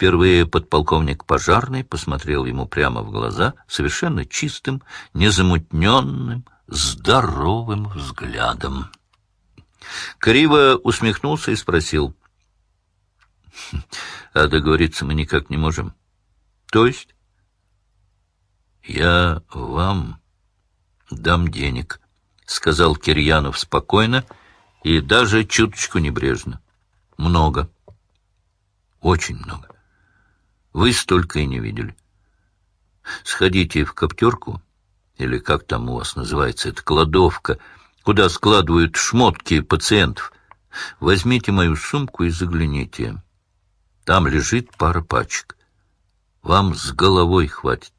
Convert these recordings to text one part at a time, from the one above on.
Впервые подполковник пожарный посмотрел ему прямо в глаза совершенно чистым, незамутненным, здоровым взглядом. Криво усмехнулся и спросил. — А договориться мы никак не можем. — То есть? — Я вам дам денег, — сказал Кирьянов спокойно и даже чуточку небрежно. — Много. Очень много. Вы столько и не видели. Сходите в коптерку, или как там у вас называется, это кладовка — куда складывают шмотки пациентов. Возьмите мою сумку и загляните. Там лежит пара пачек. Вам с головой хватит.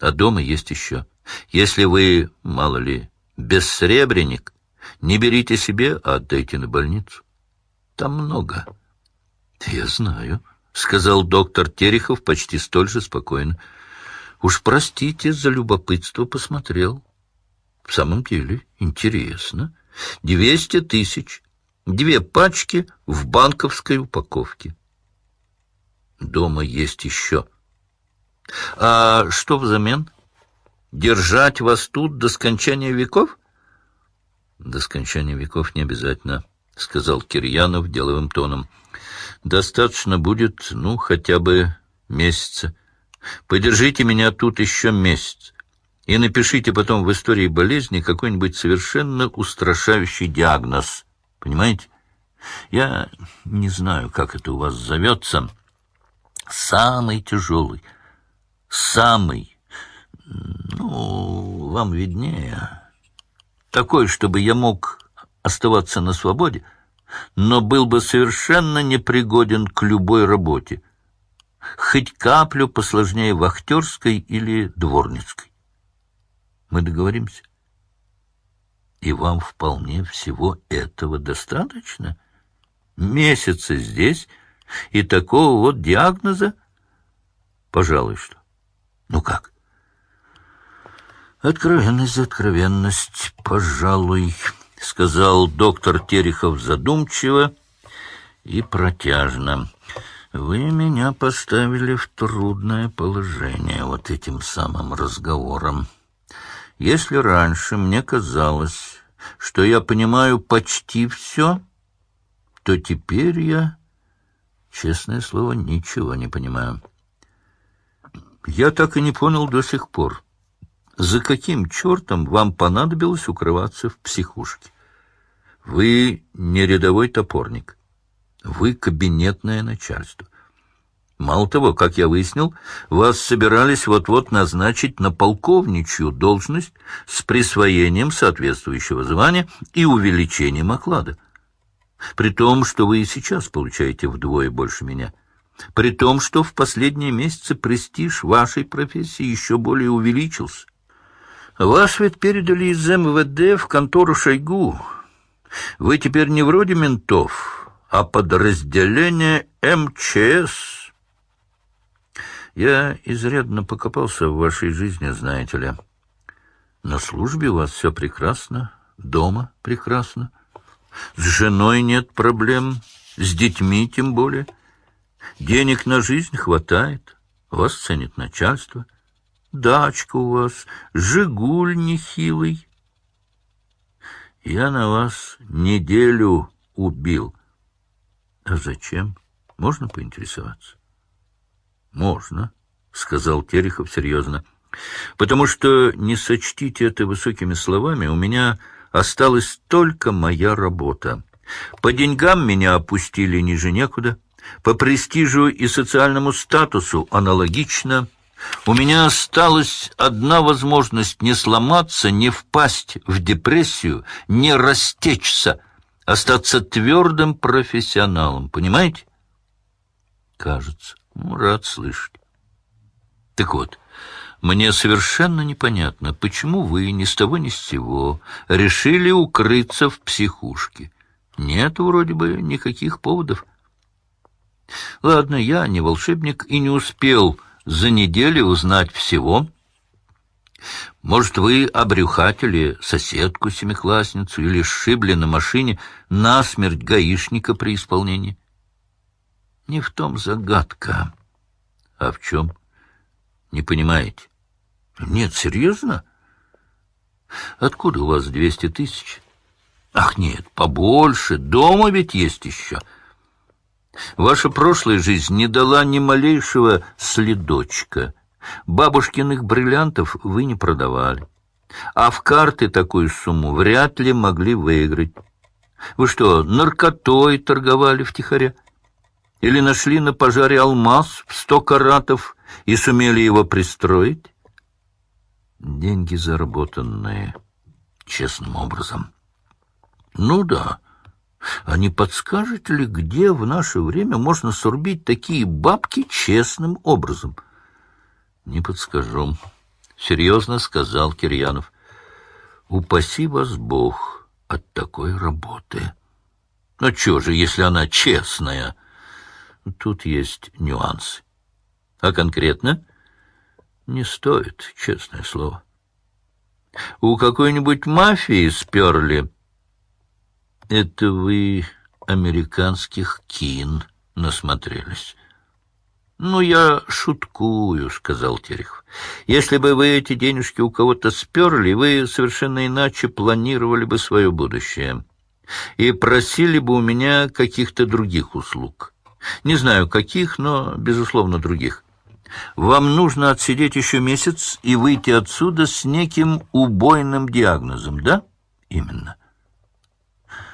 А дома есть еще. Если вы, мало ли, бессребренник, не берите себе, а отдайте на больницу. Там много. — Я знаю, — сказал доктор Терехов почти столь же спокойно. — Уж простите за любопытство, посмотрел. В самом деле интересно. Двести тысяч. Две пачки в банковской упаковке. Дома есть еще. А что взамен? Держать вас тут до скончания веков? До скончания веков не обязательно, — сказал Кирьянов деловым тоном. Достаточно будет, ну, хотя бы месяца. Подержите меня тут еще месяц и напишите потом в истории болезни какой-нибудь совершенно устрашающий диагноз. Понимаете? Я не знаю, как это у вас зовется. Самый тяжелый, самый, ну, вам виднее, такой, чтобы я мог оставаться на свободе, но был бы совершенно непригоден к любой работе, хоть каплю посложнее вахтерской или дворницкой. Мы договоримся? И вам вполне всего этого достаточно? Месяца здесь и такого вот диагноза? Пожалуй, что. Ну как? Откровенность за откровенность, пожалуй, сказал доктор Терехов задумчиво и протяжно. Вы меня поставили в трудное положение вот этим самым разговором. Если раньше мне казалось, что я понимаю почти все, то теперь я, честное слово, ничего не понимаю. Я так и не понял до сих пор, за каким чертом вам понадобилось укрываться в психушке. Вы не рядовой топорник, вы кабинетное начальство. Мало того, как я выяснил, вас собирались вот-вот назначить на полковничью должность с присвоением соответствующего звания и увеличением оклада. При том, что вы и сейчас получаете вдвое больше меня. При том, что в последние месяцы престиж вашей профессии еще более увеличился. Вас ведь передали из МВД в контору Шойгу. Вы теперь не вроде ментов, а подразделение МЧС». Я изрядно покопался в вашей жизни, знаете ли. На службе у вас все прекрасно, дома прекрасно. С женой нет проблем, с детьми тем более. Денег на жизнь хватает, вас ценит начальство. Дачка у вас, «Жигуль» нехилый. Я на вас неделю убил. А зачем? Можно поинтересоваться? Можно, сказал Терехов серьезно. Потому что, не сочтите это высокими словами, у меня осталась только моя работа. По деньгам меня опустили ниже некуда, по престижу и социальному статусу аналогично. У меня осталась одна возможность не сломаться, не впасть в депрессию, не растечься, остаться твердым профессионалом, понимаете? Кажется. Ну, рад слышать. Так вот, мне совершенно непонятно, почему вы ни с того ни с сего решили укрыться в психушке. Нет вроде бы никаких поводов. Ладно, я не волшебник и не успел за неделю узнать всего. Может, вы обрюхатили соседку-семиклассницу или сшибли на машине насмерть гаишника при исполнении? Не в том загадка. А в чем? Не понимаете? Нет, серьезно? Откуда у вас двести тысяч? Ах, нет, побольше. Дома ведь есть еще. Ваша прошлая жизнь не дала ни малейшего следочка. Бабушкиных бриллиантов вы не продавали. А в карты такую сумму вряд ли могли выиграть. Вы что, наркотой торговали втихаря? Или нашли на пожаре алмаз в сто каратов и сумели его пристроить? Деньги заработанные честным образом. Ну да. А не подскажете ли, где в наше время можно срубить такие бабки честным образом? Не подскажу. Серьезно сказал Кирьянов. Упаси вас Бог от такой работы. Ну что же, если она честная? — Тут есть нюансы. А конкретно? Не стоит, честное слово. У какой-нибудь мафии сперли? Это вы американских кин насмотрелись. «Ну, я шуткую», — сказал Терехов. «Если бы вы эти денежки у кого-то сперли, вы совершенно иначе планировали бы свое будущее и просили бы у меня каких-то других услуг. Не знаю, каких, но, безусловно, других. Вам нужно отсидеть еще месяц и выйти отсюда с неким убойным диагнозом, да? Именно.